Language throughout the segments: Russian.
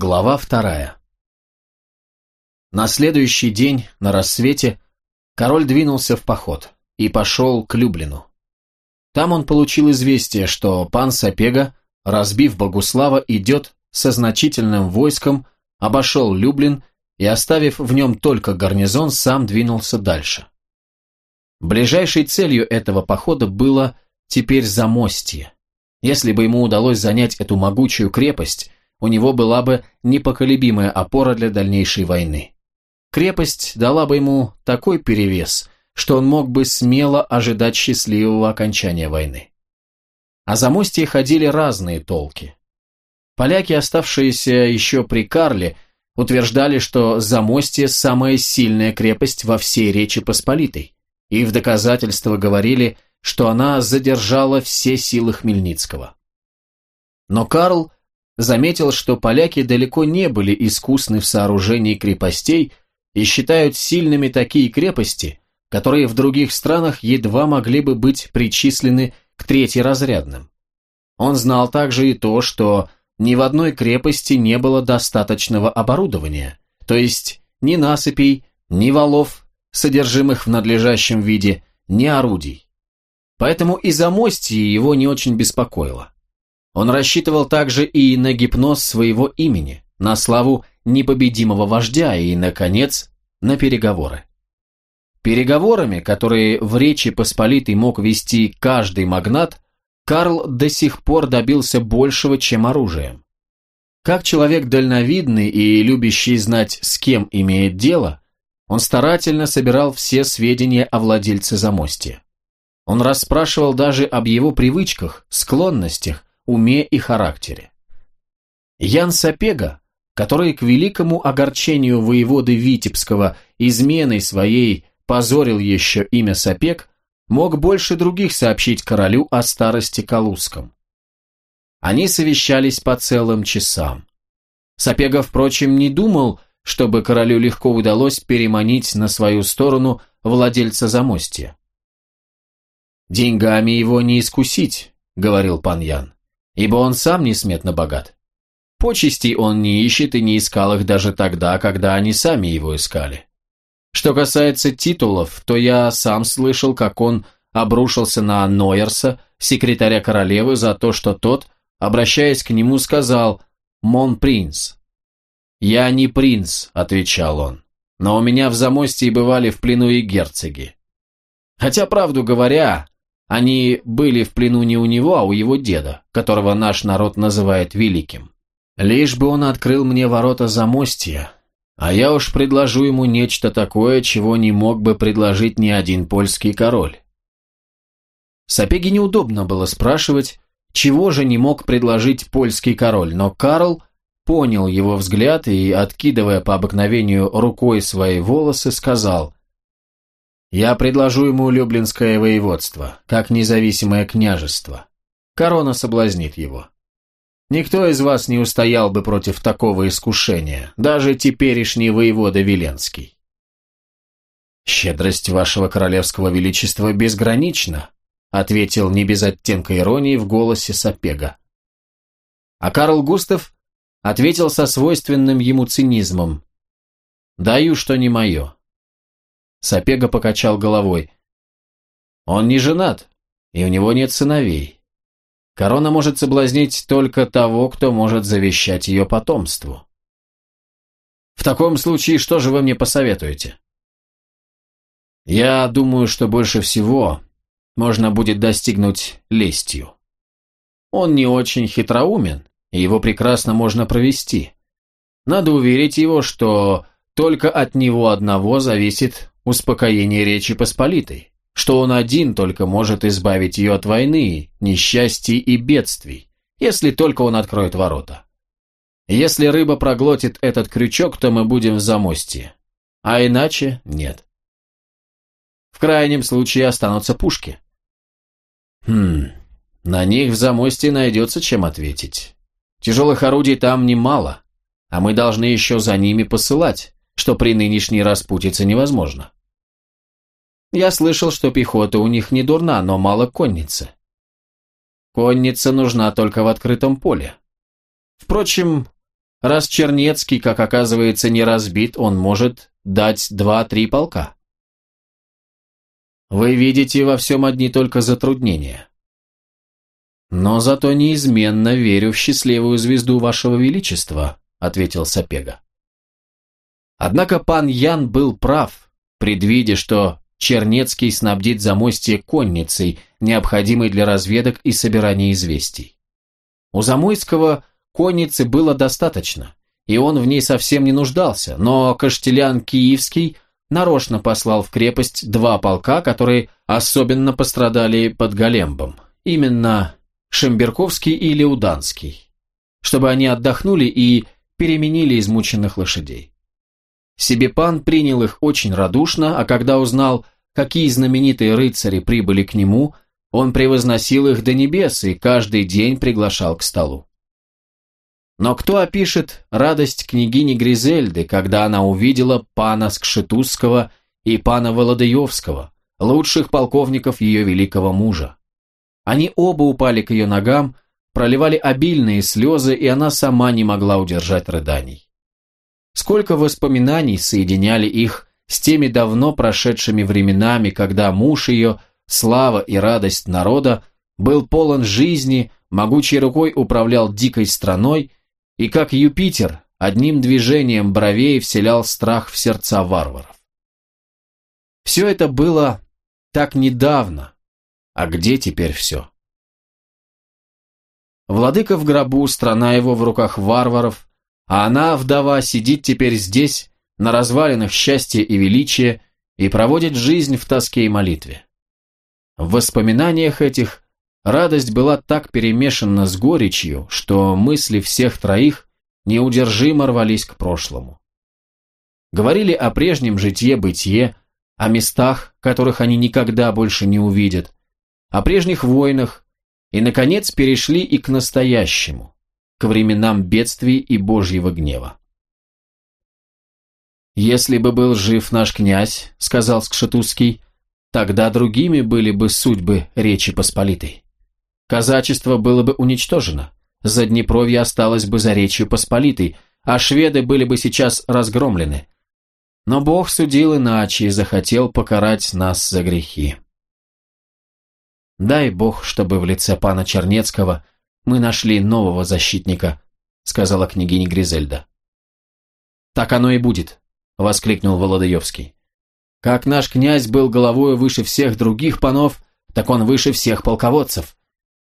Глава вторая. На следующий день, на рассвете, король двинулся в поход и пошел к Люблину. Там он получил известие, что пан Сапега, разбив Богуслава, идет со значительным войском, обошел Люблин и, оставив в нем только гарнизон, сам двинулся дальше. Ближайшей целью этого похода было теперь Замостье. Если бы ему удалось занять эту могучую крепость, у него была бы непоколебимая опора для дальнейшей войны. Крепость дала бы ему такой перевес, что он мог бы смело ожидать счастливого окончания войны. О замостье ходили разные толки. Поляки, оставшиеся еще при Карле, утверждали, что Замостье – самая сильная крепость во всей Речи Посполитой, и в доказательство говорили, что она задержала все силы Хмельницкого. Но Карл заметил, что поляки далеко не были искусны в сооружении крепостей и считают сильными такие крепости, которые в других странах едва могли бы быть причислены к третьеразрядным. Он знал также и то, что ни в одной крепости не было достаточного оборудования, то есть ни насыпей, ни валов, содержимых в надлежащем виде, ни орудий. Поэтому и замостье его не очень беспокоило. Он рассчитывал также и на гипноз своего имени, на славу непобедимого вождя и, наконец, на переговоры. Переговорами, которые в Речи Посполитой мог вести каждый магнат, Карл до сих пор добился большего, чем оружием. Как человек дальновидный и любящий знать, с кем имеет дело, он старательно собирал все сведения о владельце замостья. Он расспрашивал даже об его привычках, склонностях, уме и характере. Ян Сапега, который к великому огорчению воеводы Витебского изменой своей позорил еще имя Сапег, мог больше других сообщить королю о старости Калузском. Они совещались по целым часам. Сапега, впрочем, не думал, чтобы королю легко удалось переманить на свою сторону владельца замостья. «Деньгами его не искусить», — говорил пан Ян ибо он сам несметно богат. Почестей он не ищет и не искал их даже тогда, когда они сами его искали. Что касается титулов, то я сам слышал, как он обрушился на Нойерса, секретаря королевы, за то, что тот, обращаясь к нему, сказал «Мон принц». «Я не принц», — отвечал он, — «но у меня в замостье бывали в плену и герцоги». Хотя, правду говоря, они были в плену не у него, а у его деда, которого наш народ называет великим. Лишь бы он открыл мне ворота замостья, а я уж предложу ему нечто такое, чего не мог бы предложить ни один польский король. Сапеге неудобно было спрашивать, чего же не мог предложить польский король, но Карл понял его взгляд и, откидывая по обыкновению рукой свои волосы, сказал я предложу ему Люблинское воеводство, как независимое княжество. Корона соблазнит его. Никто из вас не устоял бы против такого искушения, даже теперешний воевода Веленский. «Щедрость вашего королевского величества безгранична», ответил не без оттенка иронии в голосе Сапега. А Карл Густав ответил со свойственным ему цинизмом. «Даю, что не мое. Сапега покачал головой. Он не женат, и у него нет сыновей. Корона может соблазнить только того, кто может завещать ее потомству. В таком случае, что же вы мне посоветуете? Я думаю, что больше всего можно будет достигнуть лестью. Он не очень хитроумен, и его прекрасно можно провести. Надо уверить его, что только от него одного зависит успокоение Речи Посполитой, что он один только может избавить ее от войны, несчастий и бедствий, если только он откроет ворота. Если рыба проглотит этот крючок, то мы будем в замостье, а иначе нет. В крайнем случае останутся пушки. Хм, на них в замостье найдется чем ответить. Тяжелых орудий там немало, а мы должны еще за ними посылать, что при нынешней распутице невозможно. Я слышал, что пехота у них не дурна, но мало конницы. Конница нужна только в открытом поле. Впрочем, Раз Чернецкий, как оказывается, не разбит, он может дать два-три полка. Вы видите во всем одни только затруднения. Но зато неизменно верю в счастливую звезду вашего величества, ответил Сапега. Однако пан Ян был прав, предвидя, что Чернецкий снабдит замостье конницей, необходимой для разведок и собирания известий. У Замойского конницы было достаточно, и он в ней совсем не нуждался, но Каштелян Киевский нарочно послал в крепость два полка, которые особенно пострадали под Голембом, именно Шемберковский и Леуданский, чтобы они отдохнули и переменили измученных лошадей. Себепан принял их очень радушно, а когда узнал, какие знаменитые рыцари прибыли к нему, он превозносил их до небес и каждый день приглашал к столу. Но кто опишет радость княгини Гризельды, когда она увидела пана Скшетузского и пана Володаевского, лучших полковников ее великого мужа? Они оба упали к ее ногам, проливали обильные слезы, и она сама не могла удержать рыданий. Сколько воспоминаний соединяли их с теми давно прошедшими временами, когда муж ее, слава и радость народа, был полон жизни, могучей рукой управлял дикой страной и как Юпитер одним движением бровей вселял страх в сердца варваров. Все это было так недавно, а где теперь все? Владыка в гробу, страна его в руках варваров, а она, вдова, сидит теперь здесь, на развалинах счастья и величия, и проводит жизнь в тоске и молитве. В воспоминаниях этих Радость была так перемешана с горечью, что мысли всех троих неудержимо рвались к прошлому. Говорили о прежнем житье-бытие, о местах, которых они никогда больше не увидят, о прежних войнах, и, наконец, перешли и к настоящему, к временам бедствий и Божьего гнева. «Если бы был жив наш князь, — сказал Скшетузский, — тогда другими были бы судьбы Речи Посполитой. Казачество было бы уничтожено, Заднепровье осталось бы за Речью Посполитой, а шведы были бы сейчас разгромлены. Но Бог судил иначе и захотел покарать нас за грехи. Дай Бог, чтобы в лице пана Чернецкого мы нашли нового защитника, сказала княгиня Гризельда. Так оно и будет, воскликнул Володаевский. Как наш князь был головой выше всех других панов, так он выше всех полководцев.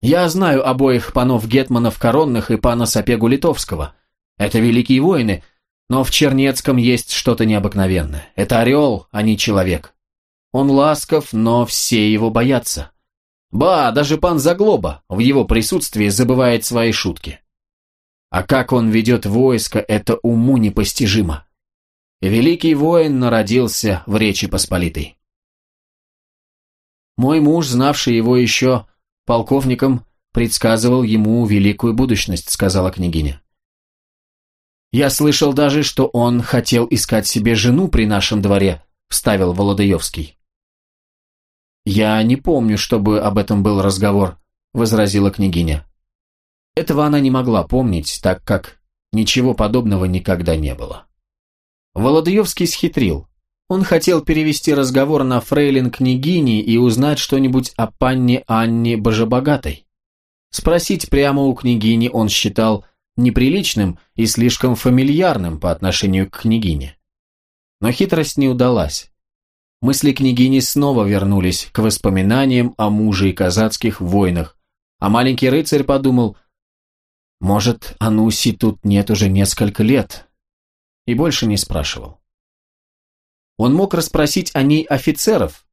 Я знаю обоих панов Гетманов Коронных и пана Сапегу Литовского. Это великие воины, но в Чернецком есть что-то необыкновенное. Это орел, а не человек. Он ласков, но все его боятся. Ба, даже пан Заглоба в его присутствии забывает свои шутки. А как он ведет войско, это уму непостижимо. Великий воин народился в Речи Посполитой. Мой муж, знавший его еще полковником предсказывал ему великую будущность», — сказала княгиня. «Я слышал даже, что он хотел искать себе жену при нашем дворе», — вставил Володаевский. «Я не помню, чтобы об этом был разговор», — возразила княгиня. Этого она не могла помнить, так как ничего подобного никогда не было. Володаевский схитрил. Он хотел перевести разговор на фрейлин княгини и узнать что-нибудь о панне Анне Божебогатой. Спросить прямо у княгини он считал неприличным и слишком фамильярным по отношению к княгине. Но хитрость не удалась. Мысли княгини снова вернулись к воспоминаниям о муже и казацких войнах, а маленький рыцарь подумал, может, Ануси тут нет уже несколько лет, и больше не спрашивал. Он мог расспросить о ней офицеров,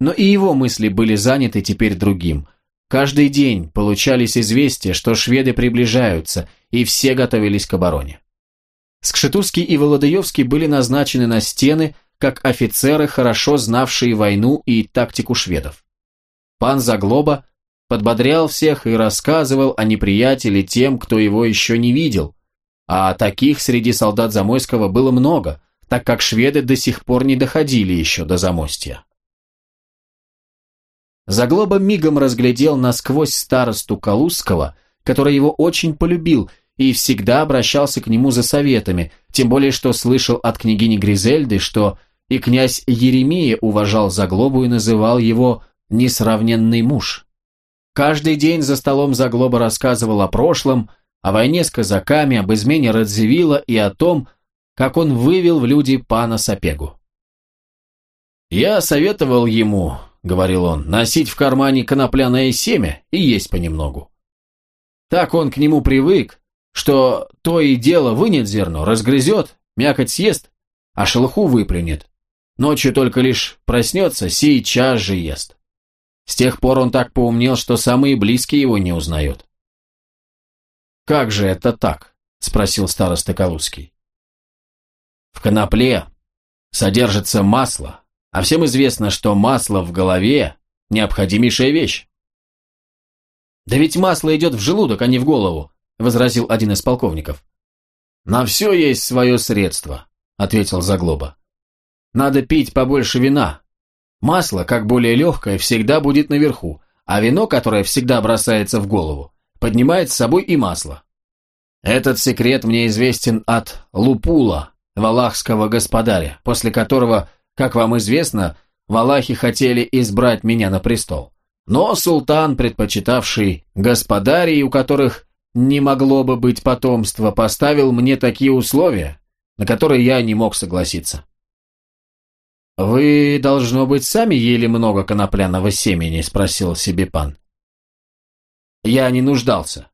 но и его мысли были заняты теперь другим. Каждый день получались известия, что шведы приближаются, и все готовились к обороне. Скшетузский и Володаевский были назначены на стены, как офицеры, хорошо знавшие войну и тактику шведов. Пан Заглоба подбодрял всех и рассказывал о неприятеле тем, кто его еще не видел, а таких среди солдат Замойского было много, так как шведы до сих пор не доходили еще до замостья. Заглоба мигом разглядел насквозь старосту Калузского, который его очень полюбил, и всегда обращался к нему за советами, тем более что слышал от княгини Гризельды, что и князь Еремия уважал Заглобу и называл его «несравненный муж». Каждый день за столом Заглоба рассказывал о прошлом, о войне с казаками, об измене Радзивилла и о том, как он вывел в люди пана Сапегу. «Я советовал ему, — говорил он, — носить в кармане конопляное семя и есть понемногу. Так он к нему привык, что то и дело вынет зерно, разгрызет, мякоть съест, а шелуху выплюнет. Ночью только лишь проснется, сейчас же ест. С тех пор он так поумнел, что самые близкие его не узнают. «Как же это так?» – спросил староста Калузский. «В конопле содержится масло, а всем известно, что масло в голове – необходимейшая вещь». «Да ведь масло идет в желудок, а не в голову», – возразил один из полковников. «На все есть свое средство», – ответил Заглоба. «Надо пить побольше вина, Масло, как более легкое, всегда будет наверху, а вино, которое всегда бросается в голову, поднимает с собой и масло. Этот секрет мне известен от Лупула, валахского господаря, после которого, как вам известно, валахи хотели избрать меня на престол. Но султан, предпочитавший господарей, у которых не могло бы быть потомства, поставил мне такие условия, на которые я не мог согласиться. «Вы, должно быть, сами ели много конопляного семени?» – спросил себе пан. «Я не нуждался.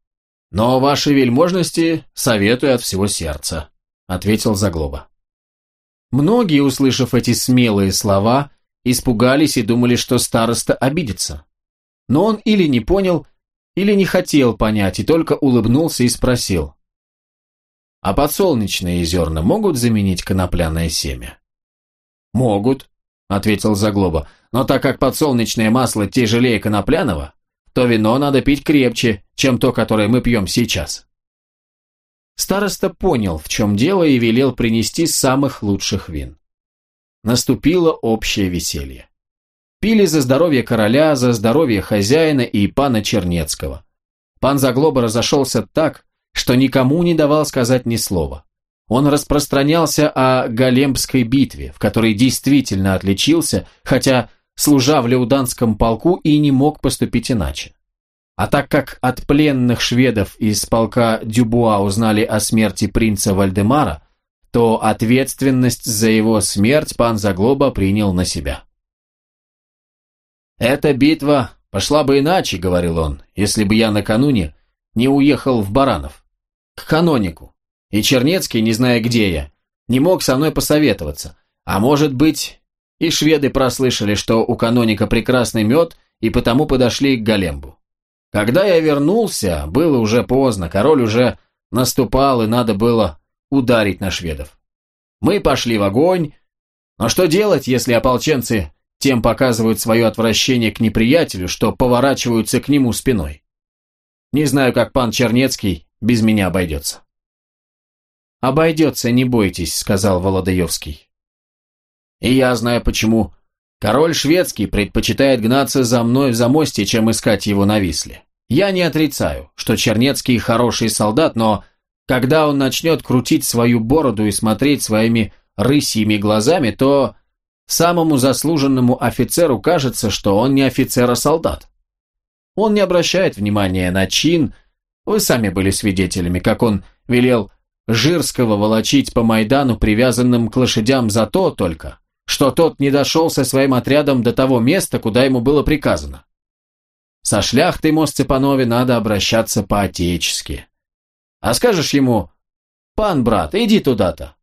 Но вашей вельможности советую от всего сердца», – ответил Заглоба. Многие, услышав эти смелые слова, испугались и думали, что староста обидится. Но он или не понял, или не хотел понять, и только улыбнулся и спросил. «А подсолнечные зерна могут заменить конопляное семя?» «Могут», — ответил Заглоба, «но так как подсолнечное масло тяжелее конопляного, то вино надо пить крепче, чем то, которое мы пьем сейчас». Староста понял, в чем дело, и велел принести самых лучших вин. Наступило общее веселье. Пили за здоровье короля, за здоровье хозяина и пана Чернецкого. Пан Заглоба разошелся так, что никому не давал сказать ни слова. Он распространялся о Галембской битве, в которой действительно отличился, хотя, служа в Леуданском полку, и не мог поступить иначе. А так как от пленных шведов из полка Дюбуа узнали о смерти принца Вальдемара, то ответственность за его смерть пан Заглоба принял на себя. «Эта битва пошла бы иначе», — говорил он, — «если бы я накануне не уехал в Баранов, к канонику, и Чернецкий, не зная, где я, не мог со мной посоветоваться. А может быть, и шведы прослышали, что у каноника прекрасный мед, и потому подошли к Галембу. Когда я вернулся, было уже поздно, король уже наступал, и надо было ударить на шведов. Мы пошли в огонь, но что делать, если ополченцы тем показывают свое отвращение к неприятелю, что поворачиваются к нему спиной? Не знаю, как пан Чернецкий без меня обойдется. «Обойдется, не бойтесь», — сказал Володаевский. «И я знаю почему. Король шведский предпочитает гнаться за мной в замостье, чем искать его на Висле. Я не отрицаю, что Чернецкий хороший солдат, но когда он начнет крутить свою бороду и смотреть своими рысьими глазами, то самому заслуженному офицеру кажется, что он не офицер, а солдат. Он не обращает внимания на чин, вы сами были свидетелями, как он велел Жирского волочить по Майдану привязанным к лошадям за то только, что тот не дошел со своим отрядом до того места, куда ему было приказано. Со шляхтой, мост Цепанове, надо обращаться по-отечески. А скажешь ему, «Пан, брат, иди туда-то»,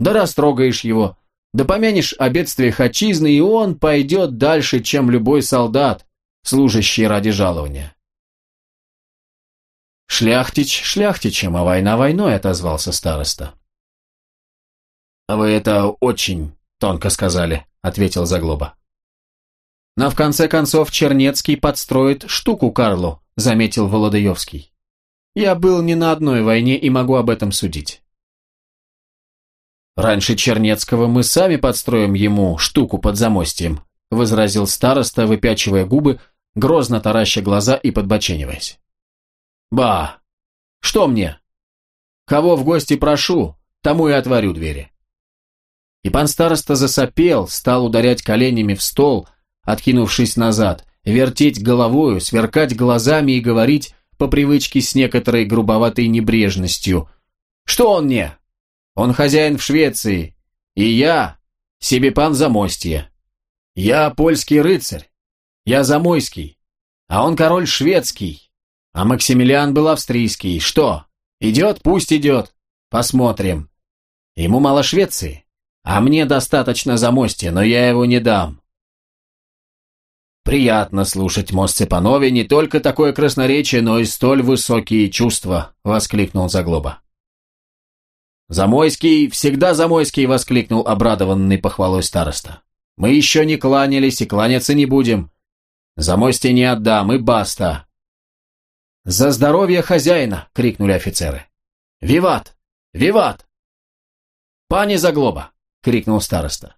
да растрогаешь его, да помянешь о бедствиях отчизны, и он пойдет дальше, чем любой солдат, служащий ради жалования. «Шляхтич шляхтичем, а война войной», — отозвался староста. «Вы это очень тонко сказали», — ответил Заглоба. «Но в конце концов Чернецкий подстроит штуку Карлу», — заметил Володаевский. «Я был не на одной войне и могу об этом судить». «Раньше Чернецкого мы сами подстроим ему штуку под замостьем», — возразил староста, выпячивая губы, грозно тараща глаза и подбочениваясь. «Ба! Что мне? Кого в гости прошу, тому и отворю двери». И пан староста засопел, стал ударять коленями в стол, откинувшись назад, вертеть головою, сверкать глазами и говорить по привычке с некоторой грубоватой небрежностью. «Что он мне? Он хозяин в Швеции, и я себе пан Замостье. Я польский рыцарь, я Замойский, а он король шведский, а Максимилиан был австрийский. Что, идет? Пусть идет. Посмотрим. Ему мало Швеции, а мне достаточно Замостья, но я его не дам. «Приятно слушать, Мосце Панове, не только такое красноречие, но и столь высокие чувства», — воскликнул Заглоба. «Замойский, всегда Замойский!» — воскликнул обрадованный похвалой староста. «Мы еще не кланялись и кланяться не будем. Замойстие не отдам, и баста!» «За здоровье хозяина!» — крикнули офицеры. «Виват! Виват!» «Пани Заглоба!» — крикнул староста.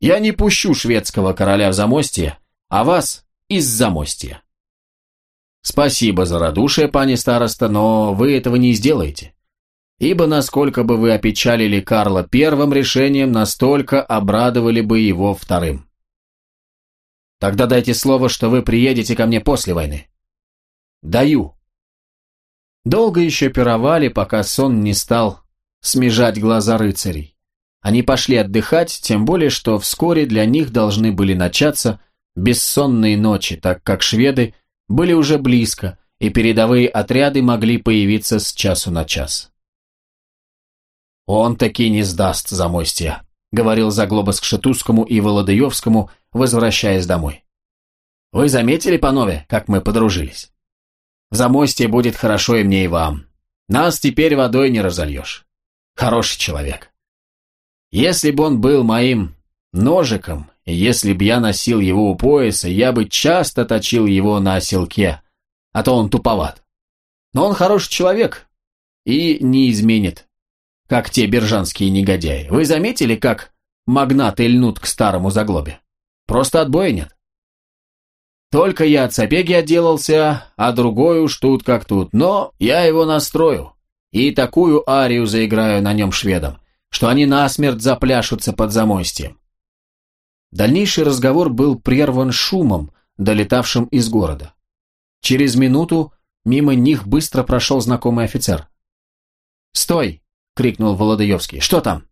«Я не пущу шведского короля в Замостье, а вас из Замостья». «Спасибо за радушие, пани староста, но вы этого не сделаете ибо насколько бы вы опечалили Карла первым решением, настолько обрадовали бы его вторым. Тогда дайте слово, что вы приедете ко мне после войны. Даю. Долго еще пировали, пока сон не стал смежать глаза рыцарей. Они пошли отдыхать, тем более, что вскоре для них должны были начаться бессонные ночи, так как шведы были уже близко, и передовые отряды могли появиться с часу на час. «Он таки не сдаст Замостья», — говорил Заглоба Скшетузскому и Володаевскому, возвращаясь домой. «Вы заметили, панове, как мы подружились? Замостье будет хорошо и мне, и вам. Нас теперь водой не разольешь. Хороший человек. Если бы он был моим ножиком, если б я носил его у пояса, я бы часто точил его на оселке, а то он туповат. Но он хороший человек и не изменит как те биржанские негодяи. Вы заметили, как магнаты льнут к старому заглобе? Просто отбоя нет. Только я от Сапеги отделался, а другой уж тут как тут. Но я его настрою. И такую арию заиграю на нем шведам, что они насмерть запляшутся под замостьем. Дальнейший разговор был прерван шумом, долетавшим из города. Через минуту мимо них быстро прошел знакомый офицер. «Стой!» крикнул Володаевский. «Что там?»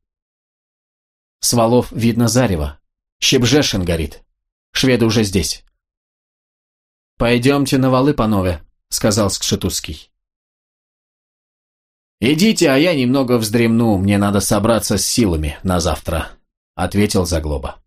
С видно зарево. Щебжешин горит. Шведы уже здесь. «Пойдемте на валы, панове», — сказал Скшетузский. «Идите, а я немного вздремну, мне надо собраться с силами на завтра», — ответил Заглоба.